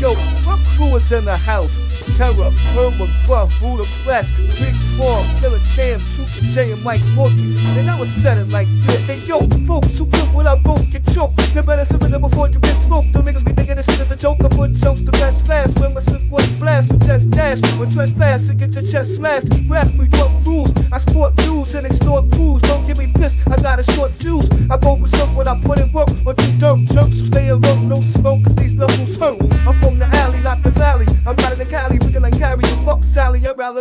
Yo, what crew is in the house? Terror, Herman, Buff, Buddha Flesh, Big Twelve, Killer Sam, Super J, and Mike Boogie. And I was said it like this. Hey, yo, folks who put what I wrote get choked. You better submit it before you get smoked. Don't niggas be thinking this shit is a joke. I put jokes to best fast. When my Smith was blast, with chest dash. When trespass, and get your chest smashed. Rap, we fuck rules. I sport views and extort crews. Don't get me pissed, I got a short fuse. I go with when I put in work. Or two dirt jerks, stay alone, no smoke,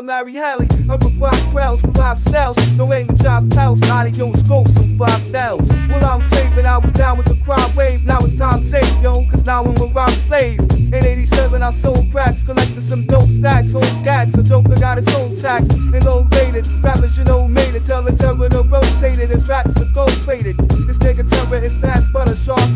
Marry Hallie. I'm with rock crowds, five styles. No aim job house, adios, go, some five styles. Well, I'm saving, I was down with the crime wave. Now it's time to save, yo, cause now I'm around slave. In 87, I sold cracks, collected some dope stacks, whole cats. A joker got his own tax, and old rated. Rappers, you know, made it. Tell the terror to rotate it. His raps are gold plated. This nigga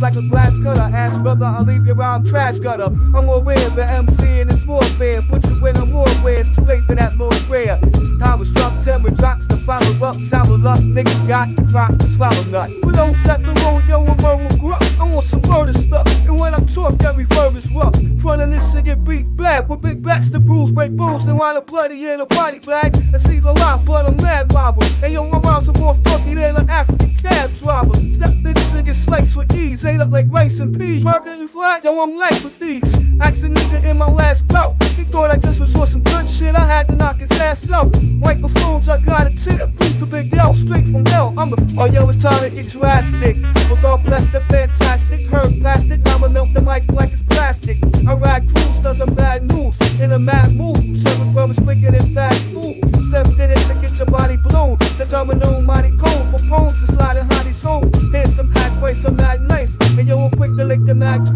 like a glass cutter. Ass brother, I'll leave you around trash gutter. I'm aware the MC in his warfare. Put you in a war where it's too late for that Lord prayer. Time was struck, terror drops to follow up. Of luck, niggas got to rock to swallow nut. We don't let the road, yo, I'm on gruff. I want some murder stuff. And when I talk, every verb is rough. Front of this get beat black. With big bats, the bruise, break bones, then wind up bloody in a body bag. I see the lot, but I'm mad robber. And yo, my rhymes are more funky than an African Ain't up like rice and peas. Burger you flat, yo, I'm light with these. Ask a nigga in my last bout. He thought I just was on some good shit. I had to knock his ass out. Microphones, I got a tip. Please the big L, straight from hell. I'm a, oh yo, it's time to get drastic. With all blessed and fantastic. Heard plastic, I'ma melt the mic like it's plastic. I ride cruise, does some bad moves. In a mad mood, serving brothers quicker than fast food. Stepped in it to get your body blown. Cause I'm a known mighty cold. For phones to slide in hotties home. Here's some halfway, some mad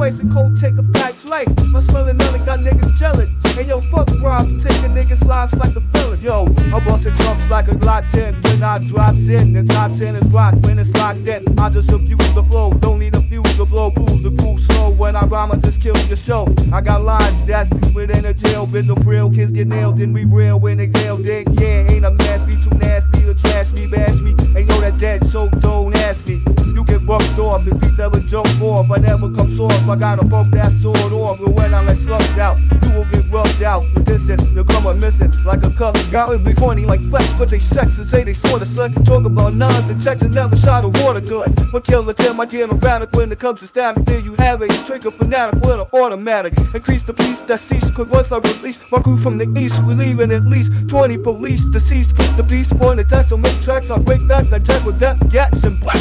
twice and cold take a bag's life. My smelling melon got niggas gelling. And yo, fuck props, taking niggas lives like a villain. Yo, I'm busting drums like a Glock 10 when I drops in. The top 10 is rock when it's locked in. I just abuse the flow, don't need a fuse to blow booze the cool slow. When I rhyme, I just kill the show. I got lines that's within a jail. Been the real kids get nailed, then we real when they nailed it. Yeah, ain't a mess, be too nasty to trash me, bash me. And yo, that dead, so don't ask me. You get bucked off, the beat never jump off. I never come soft, I gotta bump that sword off. And when I let slugged out, you will get rubbed out. For dissing, the come up missing like a color. Me be corny like flesh, but they sex and say they sort of suck. Talk about nuns and checks and never shot a water gun. But kill the ten, my jam erratic when it comes to stabbing. There you have it, trigger fanatic with an automatic. Increase the peace that cease, cause once I release my crew from the east, we leaving at least 20 police deceased. The beast point attack, so make tracks, I break backs, I jack with death, gats and black.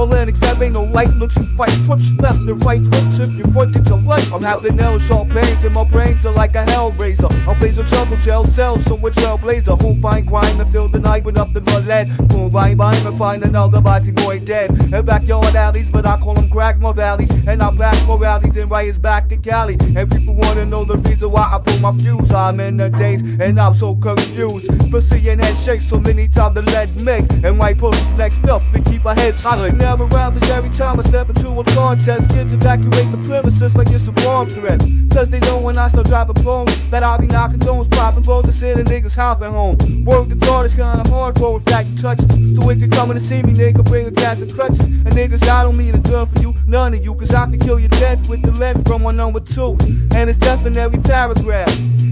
All in except ain't no light, looks you fight, trips left and right, hooks if you point to your light. I'm having nail sharp pains and my brains like a hellraiser. I'm a trouble, gel cell, so with trailblazer. Who find crime and fill the night with the blood lead. Boom, bang, bang, and find another body boy dead. In backyard alleys, but I call them crack more valleys. And I back more rallies and riots back to Cali. And people wanna know the reason why I pull my fuse. I'm in the days and I'm so confused. For seeing that shake so many times the lead make. And white police next up, we keep our heads high. Never around every time I step into a contest. Kids evacuate the premises like it's a bomb threat. Cause they know when I start dropping bombs that I'll be knocking doors, popping balls, the city niggas hopping home. Work the is kinda hard for in fact you touch it. So if you coming to see me, nigga, bring a gas and crutches. And niggas, I don't mean a gun for you, none of you, cause I can kill you dead with the lead from my number two. And it's death in every paragraph.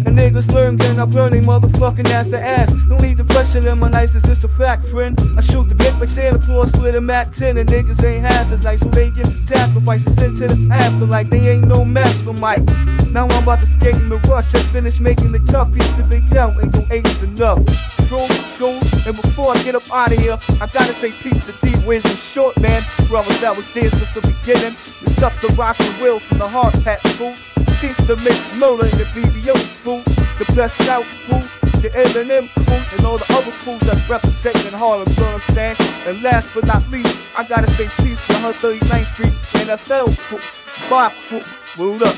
And niggas learn, then I burn they motherfucking ass to ass. Don't need to question them, my nice is just a fact, friend. I shoot the dick like Santa Claus with a Mac 10, and niggas ain't half as nice, so they get sacrifices into the afterlife. They ain't no for Mike. Now I'm about to skate in the rush, just finished making the cup, piece the big count, ain't no eight is enough. True, true, and before I get up out of here, I gotta say peace to D Wiz and Short Man, brothers that was there since the beginning. We suck the rock and will from the hard hat fool. Peace to Mix Murder and the BBO fool, the blessed out fool, the Eminem crew, and all the other crews that's representing Harlem, you know what I'm saying? And last but not least, I gotta say peace to 139th Street NFL crew, Bob crew, word up.